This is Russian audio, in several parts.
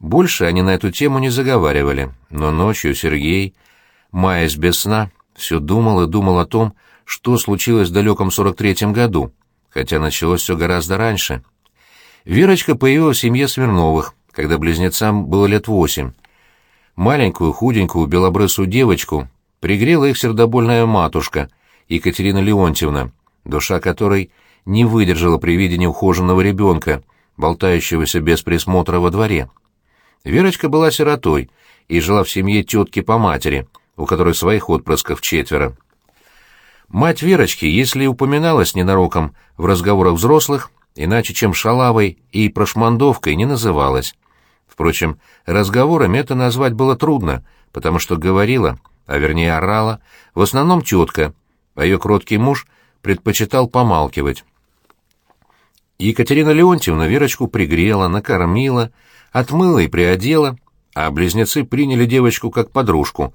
Больше они на эту тему не заговаривали, но ночью Сергей, маясь без сна, все думал и думал о том, что случилось в далеком 43-м году, хотя началось все гораздо раньше. Верочка появилась в семье Смирновых, когда близнецам было лет восемь. Маленькую, худенькую, белобрысую девочку пригрела их сердобольная матушка, Екатерина Леонтьевна, душа которой не выдержала при виде неухоженного ребенка, болтающегося без присмотра во дворе. Верочка была сиротой и жила в семье тетки по матери, у которой своих отпрысков четверо. Мать Верочки, если и упоминалась ненароком в разговорах взрослых, иначе чем шалавой и прошмандовкой не называлась. Впрочем, разговорами это назвать было трудно, потому что говорила, а вернее орала, в основном тетка, а ее кроткий муж предпочитал помалкивать. Екатерина Леонтьевна Верочку пригрела, накормила, отмыла и приодела, а близнецы приняли девочку как подружку,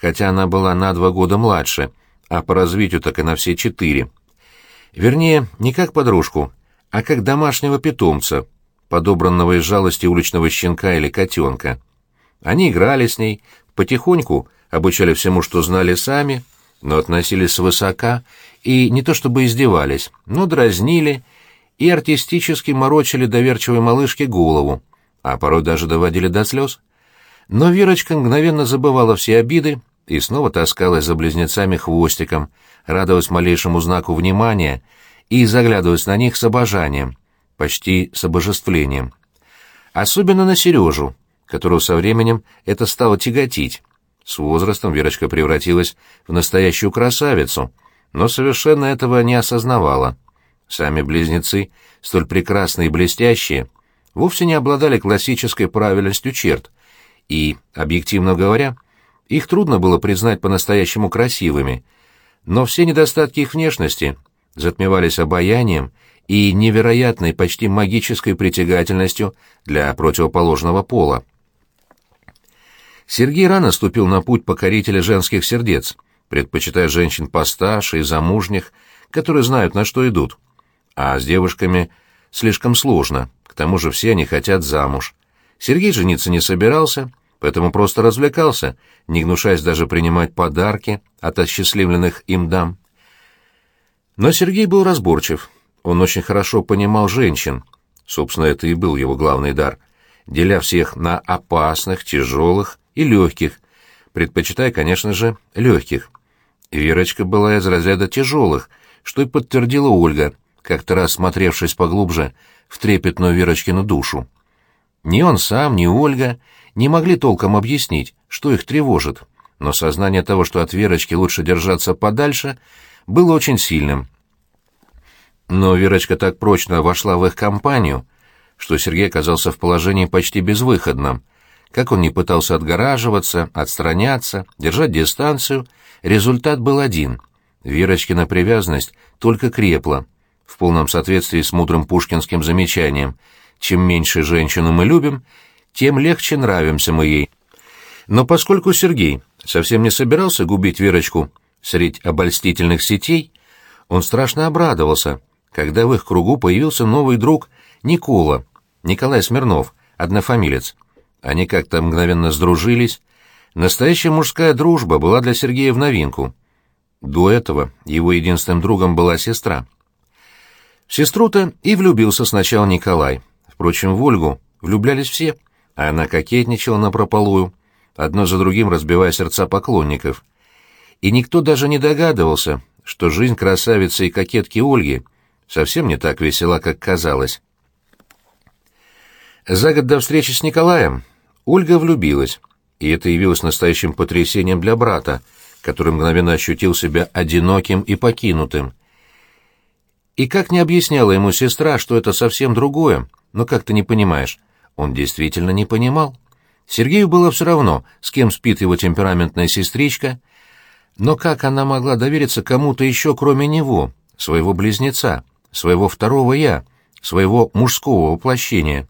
хотя она была на два года младше, а по развитию так и на все четыре. Вернее, не как подружку, а как домашнего питомца, подобранного из жалости уличного щенка или котенка. Они играли с ней, потихоньку обучали всему, что знали сами, но относились свысока и не то чтобы издевались, но дразнили и артистически морочили доверчивой малышке голову, а порой даже доводили до слез. Но Верочка мгновенно забывала все обиды и снова таскалась за близнецами хвостиком, радуясь малейшему знаку внимания и заглядываясь на них с обожанием, почти с обожествлением. Особенно на Сережу, которого со временем это стало тяготить. С возрастом Верочка превратилась в настоящую красавицу, но совершенно этого не осознавала. Сами близнецы, столь прекрасные и блестящие, вовсе не обладали классической правильностью черт, и, объективно говоря, их трудно было признать по-настоящему красивыми, но все недостатки их внешности затмевались обаянием и невероятной, почти магической притягательностью для противоположного пола. Сергей рано ступил на путь покорителя женских сердец, предпочитая женщин постарше и замужних, которые знают, на что идут. А с девушками слишком сложно, к тому же все они хотят замуж. Сергей жениться не собирался, поэтому просто развлекался, не гнушаясь даже принимать подарки от осчастливленных им дам. Но Сергей был разборчив, он очень хорошо понимал женщин, собственно, это и был его главный дар, деля всех на опасных, тяжелых и легких, предпочитая, конечно же, легких. Верочка была из разряда тяжелых, что и подтвердила Ольга, как-то раз смотревшись поглубже в трепетную Верочкину душу. Ни он сам, ни Ольга не могли толком объяснить, что их тревожит, но сознание того, что от Верочки лучше держаться подальше, было очень сильным. Но Верочка так прочно вошла в их компанию, что Сергей оказался в положении почти безвыходном — как он не пытался отгораживаться, отстраняться, держать дистанцию, результат был один. Верочкина привязанность только крепла, в полном соответствии с мудрым пушкинским замечанием «Чем меньше женщину мы любим, тем легче нравимся мы ей». Но поскольку Сергей совсем не собирался губить Верочку среди обольстительных сетей, он страшно обрадовался, когда в их кругу появился новый друг Никола, Николай Смирнов, однофамилец. Они как-то мгновенно сдружились. Настоящая мужская дружба была для Сергея в новинку. До этого его единственным другом была сестра. В сестру-то и влюбился сначала Николай. Впрочем, в Ольгу влюблялись все, а она кокетничала напропалую, одно за другим разбивая сердца поклонников. И никто даже не догадывался, что жизнь красавицы и кокетки Ольги совсем не так весела, как казалось. За год до встречи с Николаем Ольга влюбилась, и это явилось настоящим потрясением для брата, который мгновенно ощутил себя одиноким и покинутым. И как не объясняла ему сестра, что это совсем другое, но как ты не понимаешь, он действительно не понимал. Сергею было все равно, с кем спит его темпераментная сестричка, но как она могла довериться кому-то еще, кроме него, своего близнеца, своего второго «я», своего мужского воплощения?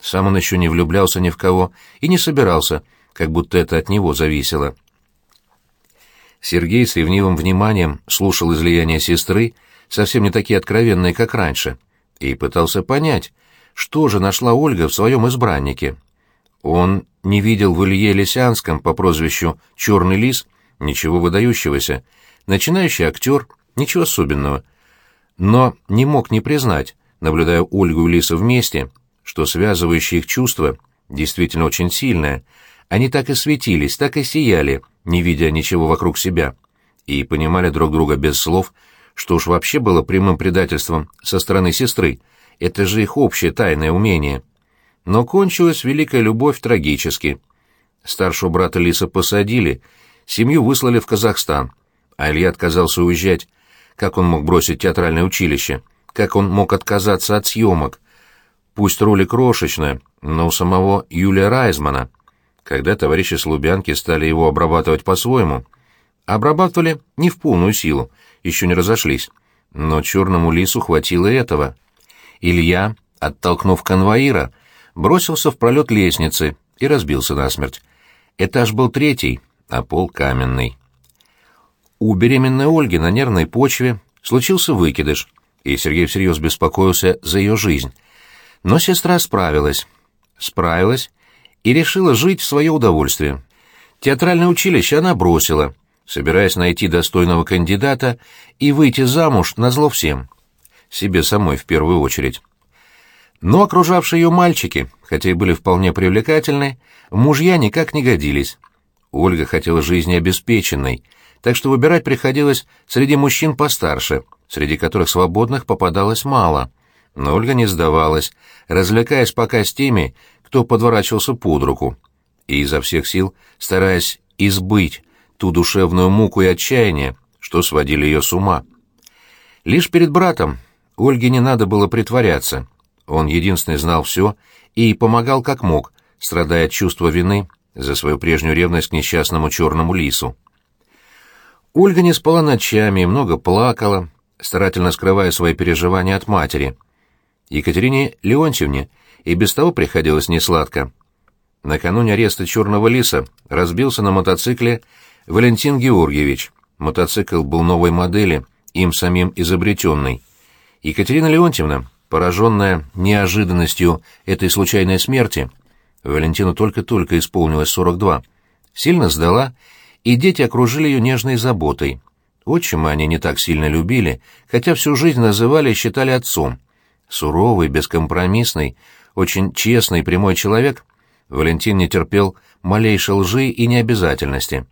Сам он еще не влюблялся ни в кого и не собирался, как будто это от него зависело. Сергей с ревнивым вниманием слушал излияния сестры, совсем не такие откровенные, как раньше, и пытался понять, что же нашла Ольга в своем избраннике. Он не видел в Илье Лисянском по прозвищу «Черный лис» ничего выдающегося, начинающий актер, ничего особенного. Но не мог не признать, наблюдая Ольгу и Лиса вместе, что связывающие их чувства действительно очень сильное. Они так и светились, так и сияли, не видя ничего вокруг себя, и понимали друг друга без слов, что уж вообще было прямым предательством со стороны сестры. Это же их общее тайное умение. Но кончилась великая любовь трагически. Старшего брата Лиса посадили, семью выслали в Казахстан, а Илья отказался уезжать. Как он мог бросить театральное училище? Как он мог отказаться от съемок? Пусть роли крошечная, но у самого Юлия Райзмана. Когда товарищи с Лубянки стали его обрабатывать по-своему, обрабатывали не в полную силу, еще не разошлись. Но черному лису хватило этого. Илья, оттолкнув конвоира, бросился в пролет лестницы и разбился насмерть. Этаж был третий, а пол каменный. У беременной Ольги на нервной почве случился выкидыш, и Сергей всерьез беспокоился за ее жизнь. Но сестра справилась. Справилась и решила жить в свое удовольствие. Театральное училище она бросила, собираясь найти достойного кандидата и выйти замуж на зло всем. Себе самой в первую очередь. Но окружавшие ее мальчики, хотя и были вполне привлекательны, мужья никак не годились. Ольга хотела жизни обеспеченной, так что выбирать приходилось среди мужчин постарше, среди которых свободных попадалось мало. Но Ольга не сдавалась, развлекаясь пока с теми, кто подворачивался под руку, и изо всех сил стараясь избыть ту душевную муку и отчаяние, что сводили ее с ума. Лишь перед братом Ольге не надо было притворяться — он единственный знал все и помогал как мог, страдая от чувства вины за свою прежнюю ревность к несчастному черному лису. Ольга не спала ночами и много плакала, старательно скрывая свои переживания от матери. Екатерине Леонтьевне и без того приходилось несладко. Накануне ареста черного лиса разбился на мотоцикле Валентин Георгиевич. Мотоцикл был новой модели, им самим изобретенный. Екатерина Леонтьевна Пораженная неожиданностью этой случайной смерти, Валентину только-только исполнилось 42, сильно сдала, и дети окружили ее нежной заботой. Отчима они не так сильно любили, хотя всю жизнь называли и считали отцом. Суровый, бескомпромиссный, очень честный прямой человек, Валентин не терпел малейшей лжи и необязательности.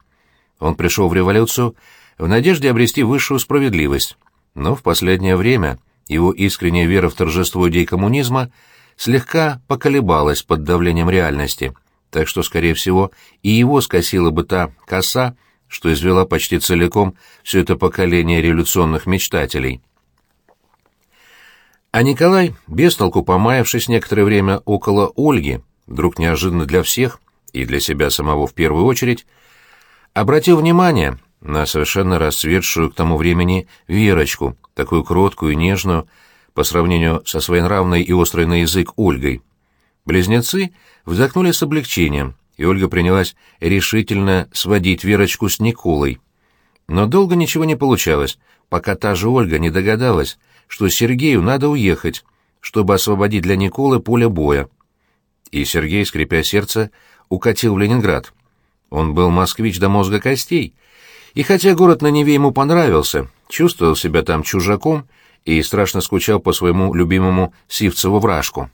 Он пришел в революцию в надежде обрести высшую справедливость, но в последнее время его искренняя вера в торжество идей коммунизма слегка поколебалась под давлением реальности, так что, скорее всего, и его скосила бы та коса, что извела почти целиком все это поколение революционных мечтателей. А Николай, бестолку помаявшись некоторое время около Ольги, вдруг неожиданно для всех, и для себя самого в первую очередь, обратил внимание на совершенно расцветшую к тому времени Верочку, такую кроткую и нежную, по сравнению со своенравной и острой на язык Ольгой. Близнецы вздохнули с облегчением, и Ольга принялась решительно сводить Верочку с Николой. Но долго ничего не получалось, пока та же Ольга не догадалась, что Сергею надо уехать, чтобы освободить для Николы поле боя. И Сергей, скрипя сердце, укатил в Ленинград. Он был москвич до мозга костей — и хотя город на Неве ему понравился, чувствовал себя там чужаком и страшно скучал по своему любимому Сивцеву вражку.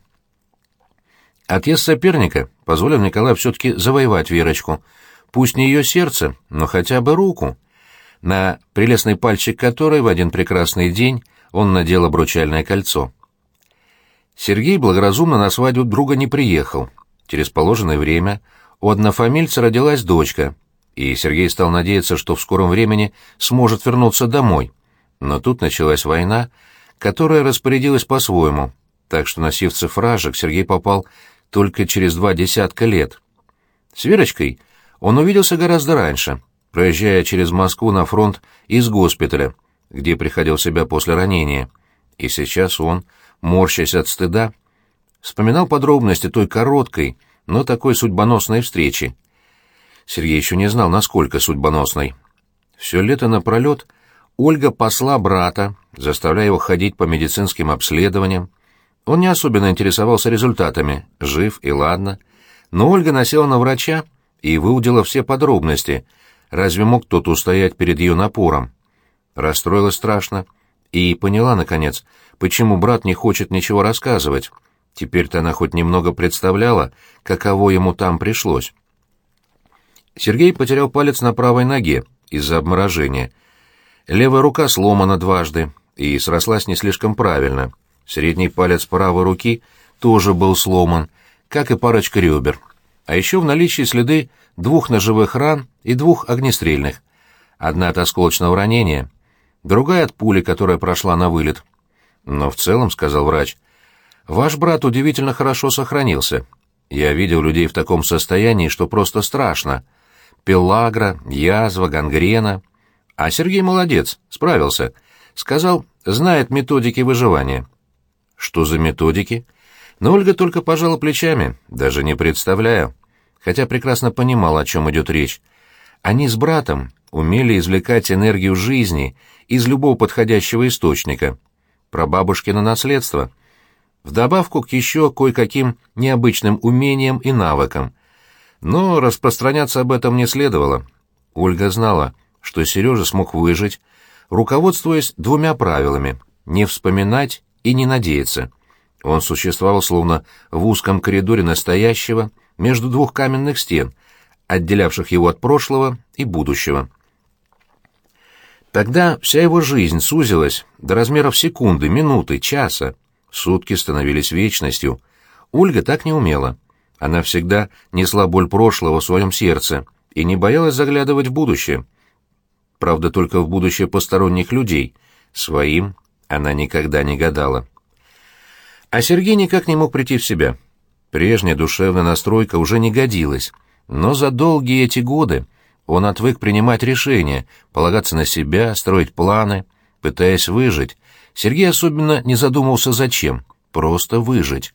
Отъезд соперника позволил Николаю все-таки завоевать Верочку, пусть не ее сердце, но хотя бы руку, на прелестный пальчик которой в один прекрасный день он надел обручальное кольцо. Сергей благоразумно на свадьбу друга не приехал. Через положенное время у однофамильца родилась дочка, и Сергей стал надеяться, что в скором времени сможет вернуться домой. Но тут началась война, которая распорядилась по-своему, так что на Сивцев ражек Сергей попал только через два десятка лет. С Верочкой он увиделся гораздо раньше, проезжая через Москву на фронт из госпиталя, где приходил себя после ранения. И сейчас он, морщась от стыда, вспоминал подробности той короткой, но такой судьбоносной встречи, Сергей еще не знал, насколько судьбоносной. Все лето напролет Ольга посла брата, заставляя его ходить по медицинским обследованиям. Он не особенно интересовался результатами, жив и ладно, Но Ольга насела на врача и выудила все подробности. Разве мог кто-то устоять перед ее напором? Расстроилась страшно и поняла, наконец, почему брат не хочет ничего рассказывать. Теперь-то она хоть немного представляла, каково ему там пришлось. Сергей потерял палец на правой ноге из-за обморожения. Левая рука сломана дважды и срослась не слишком правильно. Средний палец правой руки тоже был сломан, как и парочка ребер. А еще в наличии следы двух ножевых ран и двух огнестрельных. Одна от осколочного ранения, другая от пули, которая прошла на вылет. Но в целом, — сказал врач, — ваш брат удивительно хорошо сохранился. Я видел людей в таком состоянии, что просто страшно. Пелагра, язва, гангрена. А Сергей молодец, справился. Сказал, знает методики выживания. Что за методики? Но Ольга только пожала плечами, даже не представляю. Хотя прекрасно понимала, о чем идет речь. Они с братом умели извлекать энергию жизни из любого подходящего источника. Про бабушкино наследство. Вдобавку к еще кое-каким необычным умениям и навыкам. Но распространяться об этом не следовало. Ольга знала, что Сережа смог выжить, руководствуясь двумя правилами — не вспоминать и не надеяться. Он существовал словно в узком коридоре настоящего, между двух каменных стен, отделявших его от прошлого и будущего. Тогда вся его жизнь сузилась до размеров секунды, минуты, часа. Сутки становились вечностью. Ольга так не умела. Она всегда несла боль прошлого в своем сердце и не боялась заглядывать в будущее. Правда, только в будущее посторонних людей. Своим она никогда не гадала. А Сергей никак не мог прийти в себя. Прежняя душевная настройка уже не годилась, но за долгие эти годы он отвык принимать решения, полагаться на себя, строить планы, пытаясь выжить. Сергей особенно не задумывался зачем, просто выжить.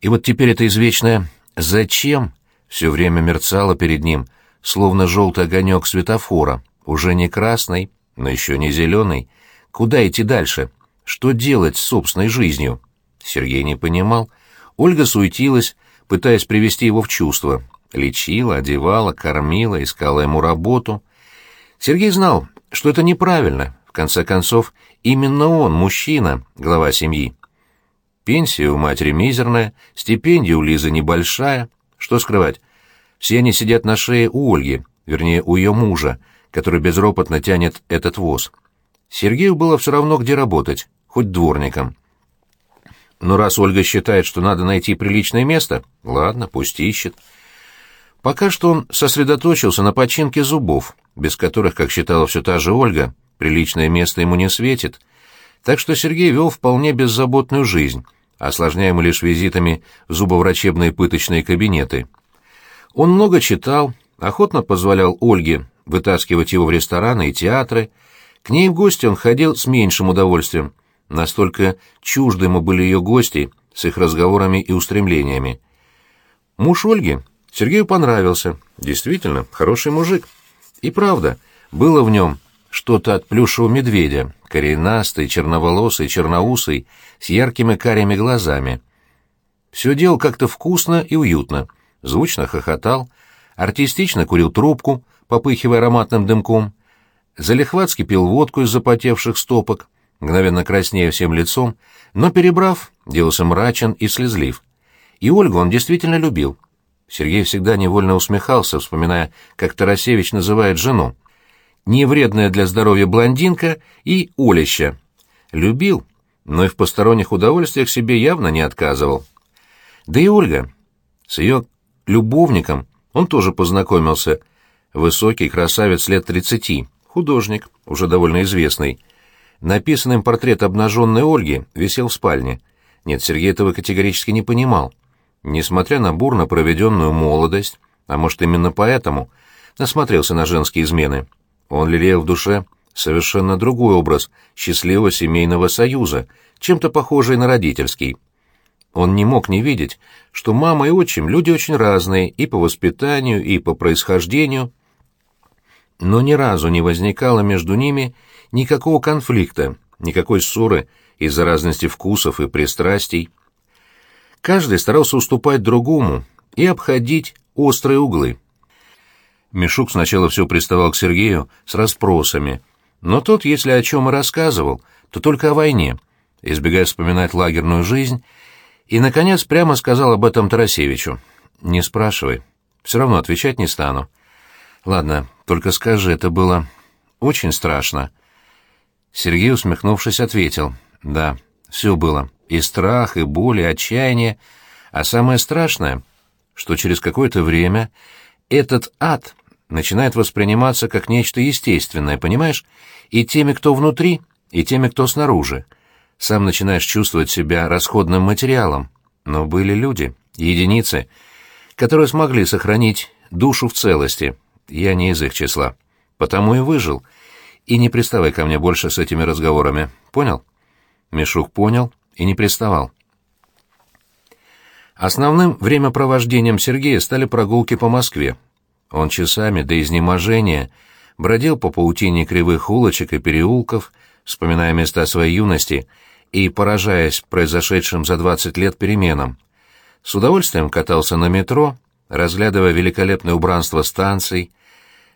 И вот теперь это извечное «зачем» все время мерцало перед ним, словно желтый огонек светофора, уже не красный, но еще не зеленый. Куда идти дальше? Что делать с собственной жизнью? Сергей не понимал. Ольга суетилась, пытаясь привести его в чувство. Лечила, одевала, кормила, искала ему работу. Сергей знал, что это неправильно. В конце концов, именно он, мужчина, глава семьи. Пенсия у матери мизерная, стипендия у Лизы небольшая. Что скрывать? Все они сидят на шее у Ольги, вернее, у ее мужа, который безропотно тянет этот воз. Сергею было все равно, где работать, хоть дворником. Но раз Ольга считает, что надо найти приличное место, ладно, пусть ищет. Пока что он сосредоточился на починке зубов, без которых, как считала все та же Ольга, приличное место ему не светит. Так что Сергей вел вполне беззаботную жизнь, осложняемую лишь визитами в зубоврачебные пыточные кабинеты. Он много читал, охотно позволял Ольге вытаскивать его в рестораны и театры. К ней в гости он ходил с меньшим удовольствием, настолько чужды ему были ее гости с их разговорами и устремлениями. Муж Ольги Сергею понравился, действительно, хороший мужик. И правда, было в нем что-то от плюшевого медведя, коренастый, черноволосый, черноусый, с яркими карими глазами. Все делал как-то вкусно и уютно, звучно хохотал, артистично курил трубку, попыхивая ароматным дымком, залихватски пил водку из запотевших стопок, мгновенно краснея всем лицом, но, перебрав, делался мрачен и слезлив. И Ольгу он действительно любил. Сергей всегда невольно усмехался, вспоминая, как Тарасевич называет жену. Невредная для здоровья блондинка и Олеща. Любил, но и в посторонних удовольствиях себе явно не отказывал. Да и Ольга. С ее любовником он тоже познакомился. Высокий красавец лет тридцати, художник, уже довольно известный. Написанный портрет обнаженной Ольги висел в спальне. Нет, Сергей этого категорически не понимал. Несмотря на бурно проведенную молодость, а может именно поэтому, насмотрелся на женские измены, он лелеял в душе совершенно другой образ счастливого семейного союза, чем-то похожий на родительский. Он не мог не видеть, что мама и отчим люди очень разные и по воспитанию, и по происхождению, но ни разу не возникало между ними никакого конфликта, никакой ссоры из-за разности вкусов и пристрастий. Каждый старался уступать другому, и обходить острые углы. Мишук сначала все приставал к Сергею с расспросами, но тот, если о чем и рассказывал, то только о войне, избегая вспоминать лагерную жизнь, и, наконец, прямо сказал об этом Тарасевичу. «Не спрашивай, все равно отвечать не стану». «Ладно, только скажи, это было очень страшно». Сергей, усмехнувшись, ответил. «Да, все было. И страх, и боль, и отчаяние. А самое страшное, что через какое-то время этот ад начинает восприниматься как нечто естественное, понимаешь? И теми, кто внутри, и теми, кто снаружи. Сам начинаешь чувствовать себя расходным материалом. Но были люди, единицы, которые смогли сохранить душу в целости. Я не из их числа. Потому и выжил. И не приставай ко мне больше с этими разговорами. Понял? Мишух понял и не приставал. Основным времяпровождением Сергея стали прогулки по Москве. Он часами до изнеможения бродил по паутине кривых улочек и переулков, вспоминая места своей юности и поражаясь произошедшим за двадцать лет переменам. С удовольствием катался на метро, разглядывая великолепное убранство станций.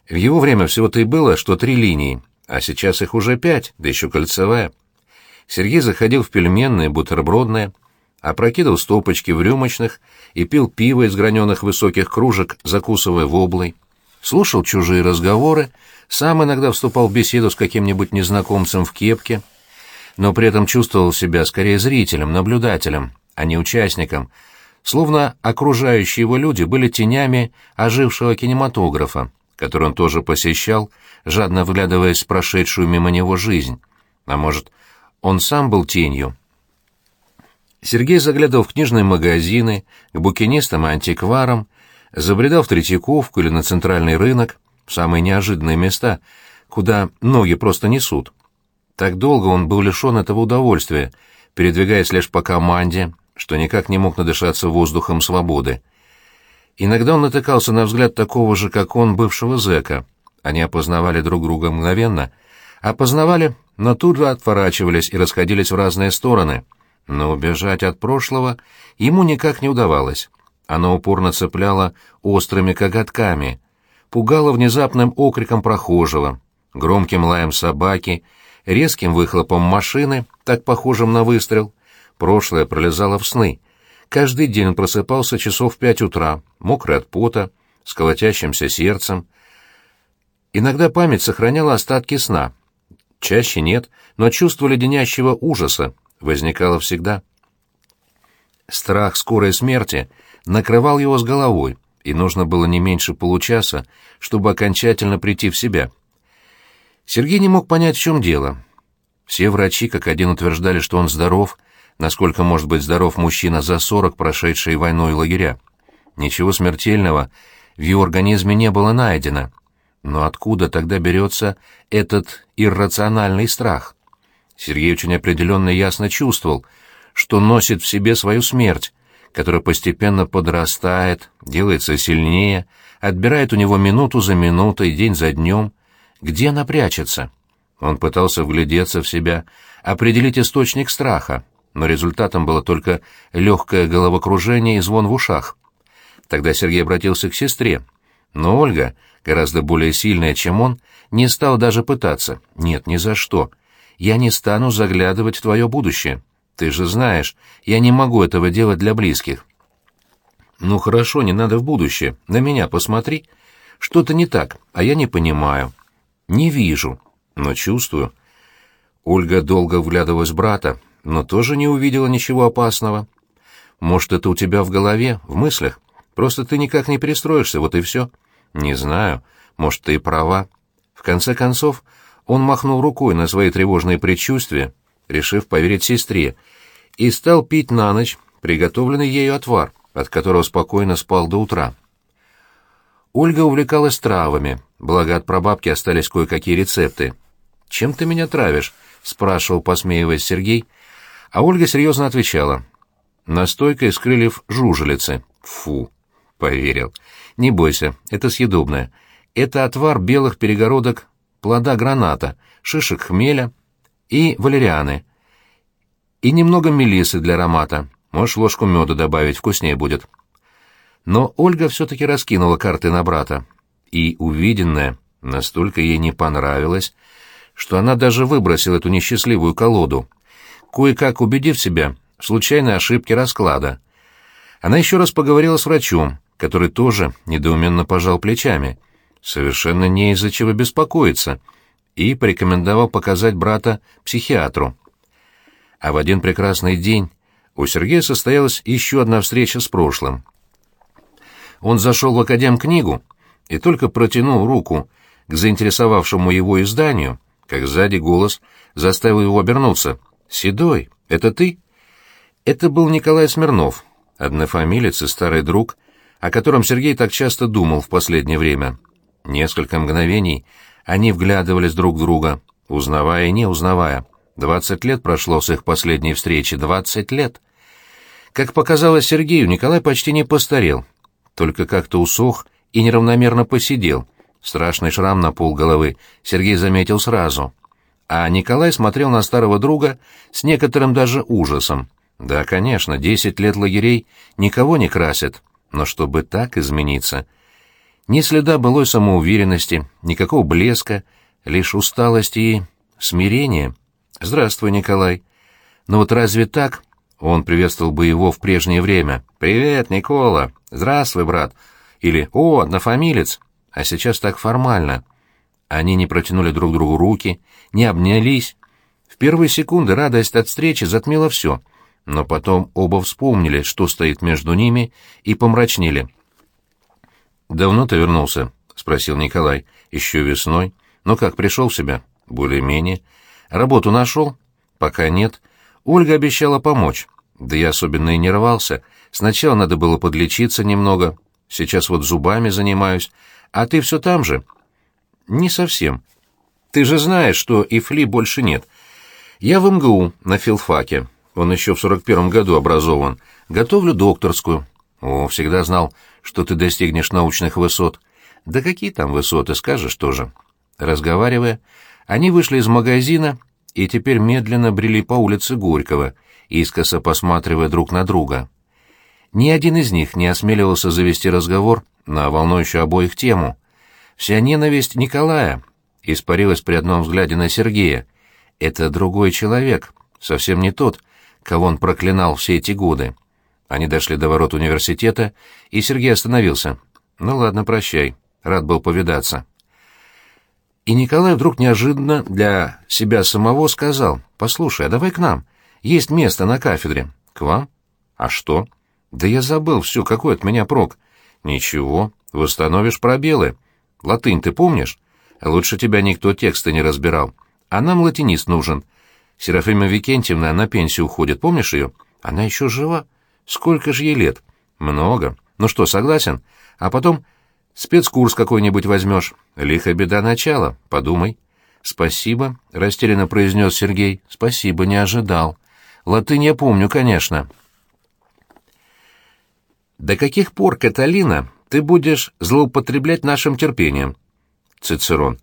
В его время всего-то и было, что три линии, а сейчас их уже пять, да еще кольцевая. Сергей заходил в пельменные, бутербродные, опрокидывал стопочки в рюмочных и пил пиво из граненых высоких кружек, закусывая воблой. Слушал чужие разговоры, сам иногда вступал в беседу с каким-нибудь незнакомцем в кепке, но при этом чувствовал себя скорее зрителем, наблюдателем, а не участником, словно окружающие его люди были тенями ожившего кинематографа, который он тоже посещал, жадно вглядываясь в прошедшую мимо него жизнь. А может, он сам был тенью, Сергей заглядывал в книжные магазины, к букинистам и антикварам, забредал в Третьяковку или на центральный рынок, в самые неожиданные места, куда ноги просто несут. Так долго он был лишен этого удовольствия, передвигаясь лишь по команде, что никак не мог надышаться воздухом свободы. Иногда он натыкался на взгляд такого же, как он, бывшего зэка. Они опознавали друг друга мгновенно. Опознавали, но тут же отворачивались и расходились в разные стороны — но убежать от прошлого ему никак не удавалось. Оно упорно цепляло острыми коготками, пугало внезапным окриком прохожего, громким лаем собаки, резким выхлопом машины, так похожим на выстрел. Прошлое пролезало в сны. Каждый день он просыпался часов в пять утра, мокрый от пота, с колотящимся сердцем. Иногда память сохраняла остатки сна. Чаще нет, но чувство леденящего ужаса, возникало всегда. Страх скорой смерти накрывал его с головой, и нужно было не меньше получаса, чтобы окончательно прийти в себя. Сергей не мог понять, в чем дело. Все врачи как один утверждали, что он здоров, насколько может быть здоров мужчина за сорок, прошедший войной лагеря. Ничего смертельного в его организме не было найдено. Но откуда тогда берется этот иррациональный страх? Сергей очень определенно и ясно чувствовал, что носит в себе свою смерть, которая постепенно подрастает, делается сильнее, отбирает у него минуту за минутой, день за днем. Где она прячется? Он пытался вглядеться в себя, определить источник страха, но результатом было только легкое головокружение и звон в ушах. Тогда Сергей обратился к сестре, но Ольга, гораздо более сильная, чем он, не стала даже пытаться. Нет, ни за что — я не стану заглядывать в твое будущее. Ты же знаешь, я не могу этого делать для близких. Ну хорошо, не надо в будущее. На меня посмотри. Что-то не так, а я не понимаю. Не вижу, но чувствую. Ольга долго вглядывалась брата, но тоже не увидела ничего опасного. Может, это у тебя в голове, в мыслях? Просто ты никак не перестроишься, вот и все. Не знаю. Может, ты и права. В конце концов, он махнул рукой на свои тревожные предчувствия, решив поверить сестре, и стал пить на ночь приготовленный ею отвар, от которого спокойно спал до утра. Ольга увлекалась травами, благо от прабабки остались кое-какие рецепты. «Чем ты меня травишь?» — спрашивал, посмеиваясь Сергей. А Ольга серьезно отвечала. «Настойка из крыльев жужелицы». «Фу!» — поверил. «Не бойся, это съедобное. Это отвар белых перегородок плода граната, шишек хмеля и валерианы. И немного мелисы для аромата. Можешь ложку меда добавить, вкуснее будет. Но Ольга все-таки раскинула карты на брата, и увиденное настолько ей не понравилось, что она даже выбросила эту несчастливую колоду, кое-как убедив себя в случайной ошибке расклада. Она еще раз поговорила с врачом, который тоже недоуменно пожал плечами, совершенно не из-за чего беспокоиться, и порекомендовал показать брата психиатру. А в один прекрасный день у Сергея состоялась еще одна встреча с прошлым. Он зашел в академ-книгу и только протянул руку к заинтересовавшему его изданию, как сзади голос заставил его обернуться. «Седой, это ты?» Это был Николай Смирнов, однофамилец и старый друг, о котором Сергей так часто думал в последнее время. Несколько мгновений они вглядывались друг в друга, узнавая и не узнавая. Двадцать лет прошло с их последней встречи, двадцать лет. Как показалось Сергею, Николай почти не постарел, только как-то усох и неравномерно посидел. Страшный шрам на пол головы Сергей заметил сразу. А Николай смотрел на старого друга с некоторым даже ужасом. Да, конечно, десять лет лагерей никого не красят, но чтобы так измениться... Ни следа былой самоуверенности, никакого блеска, лишь усталость и смирение — «Здравствуй, Николай». «Ну вот разве так?» Он приветствовал бы его в прежнее время. «Привет, Никола! Здравствуй, брат!» Или «О, однофамилец!» А сейчас так формально. Они не протянули друг другу руки, не обнялись. В первые секунды радость от встречи затмила все, но потом оба вспомнили, что стоит между ними, и помрачнели. «Давно ты вернулся?» — спросил Николай. «Еще весной. Ну как, пришел в себя?» «Более-менее. Работу нашел? Пока нет. Ольга обещала помочь. Да я особенно и не рвался. Сначала надо было подлечиться немного. Сейчас вот зубами занимаюсь. А ты все там же? Не совсем. Ты же знаешь, что и фли больше нет. Я в МГУ, на филфаке. Он еще в сорок первом году образован. Готовлю докторскую. О, всегда знал, что ты достигнешь научных высот. Да какие там высоты, скажешь тоже. Разговаривая, они вышли из магазина и теперь медленно брели по улице Горького, искоса посматривая друг на друга. Ни один из них не осмеливался завести разговор на волнующую обоих тему. Вся ненависть Николая испарилась при одном взгляде на Сергея. Это другой человек, совсем не тот, кого он проклинал все эти годы. Они дошли до ворот университета, и Сергей остановился. «Ну ладно, прощай. Рад был повидаться». И Николай вдруг неожиданно для себя самого сказал, «Послушай, а давай к нам. Есть место на кафедре». «К вам? А что?» «Да я забыл все, какой от меня прок». «Ничего, восстановишь пробелы. Латынь ты помнишь? Лучше тебя никто тексты не разбирал. А нам латинист нужен. Серафима Викентьевна на пенсию уходит, помнишь ее? Она еще жива. Сколько же ей лет? Много. Ну что, согласен? А потом Спецкурс какой-нибудь возьмешь. Лихо беда начала, подумай. Спасибо, растерянно произнес Сергей. Спасибо, не ожидал. Латынь я помню, конечно. До каких пор, Каталина, ты будешь злоупотреблять нашим терпением? Цицерон.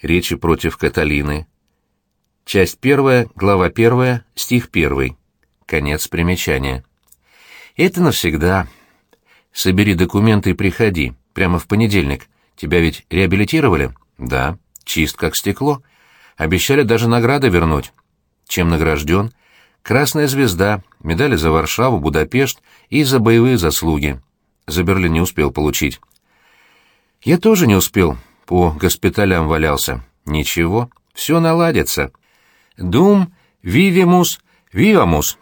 Речи против Каталины. Часть первая, глава первая, стих первый. Конец примечания. Это навсегда. Собери документы и приходи. Прямо в понедельник. Тебя ведь реабилитировали? Да. Чист как стекло. Обещали даже награды вернуть. Чем награжден? Красная звезда, медали за Варшаву, Будапешт и за боевые заслуги. За Берлин не успел получить. Я тоже не успел. По госпиталям валялся. Ничего, все наладится. Дум, вивимус, вивамус.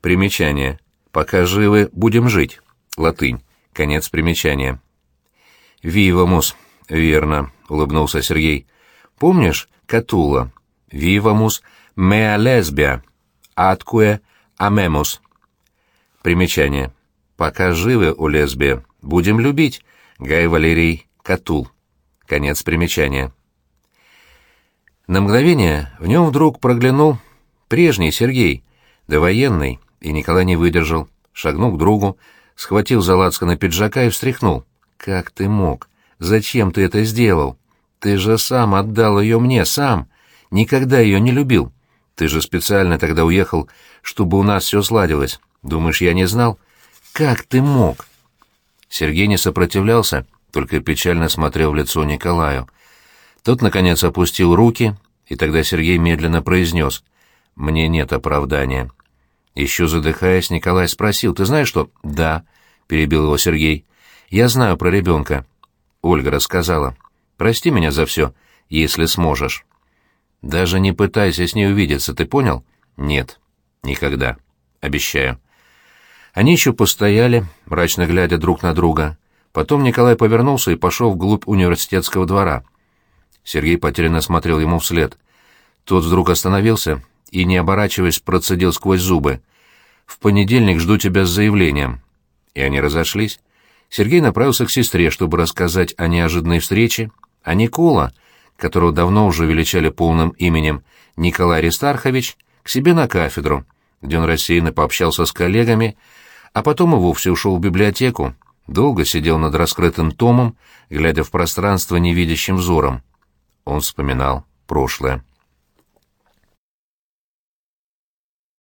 Примечание. Пока живы, будем жить. Латынь. Конец примечания. «Вивамус». «Верно», — улыбнулся Сергей. «Помнишь Катула? Вивамус меа лесбия, аткуе амемус». Примечание. «Пока живы у лесбия, будем любить». Гай Валерий Катул. Конец примечания. На мгновение в нем вдруг проглянул прежний Сергей, довоенный, и Николай не выдержал, шагнул к другу, схватил за лацканы пиджака и встряхнул. «Как ты мог? Зачем ты это сделал? Ты же сам отдал ее мне, сам. Никогда ее не любил. Ты же специально тогда уехал, чтобы у нас все сладилось. Думаешь, я не знал? Как ты мог?» Сергей не сопротивлялся, только печально смотрел в лицо Николаю. Тот, наконец, опустил руки, и тогда Сергей медленно произнес «Мне нет оправдания». Еще задыхаясь, Николай спросил «Ты знаешь что?» «Да», — перебил его Сергей. «Я знаю про ребенка». Ольга рассказала. «Прости меня за все, если сможешь». «Даже не пытайся с ней увидеться, ты понял?» «Нет, никогда. Обещаю». Они еще постояли, мрачно глядя друг на друга. Потом Николай повернулся и пошел вглубь университетского двора. Сергей потерянно смотрел ему вслед. Тот вдруг остановился и, не оборачиваясь, процедил сквозь зубы. «В понедельник жду тебя с заявлением». И они разошлись. Сергей направился к сестре, чтобы рассказать о неожиданной встрече, а Никола, которого давно уже величали полным именем Николай Аристархович, к себе на кафедру, где он рассеянно пообщался с коллегами, а потом и вовсе ушел в библиотеку, долго сидел над раскрытым томом, глядя в пространство невидящим взором. Он вспоминал прошлое.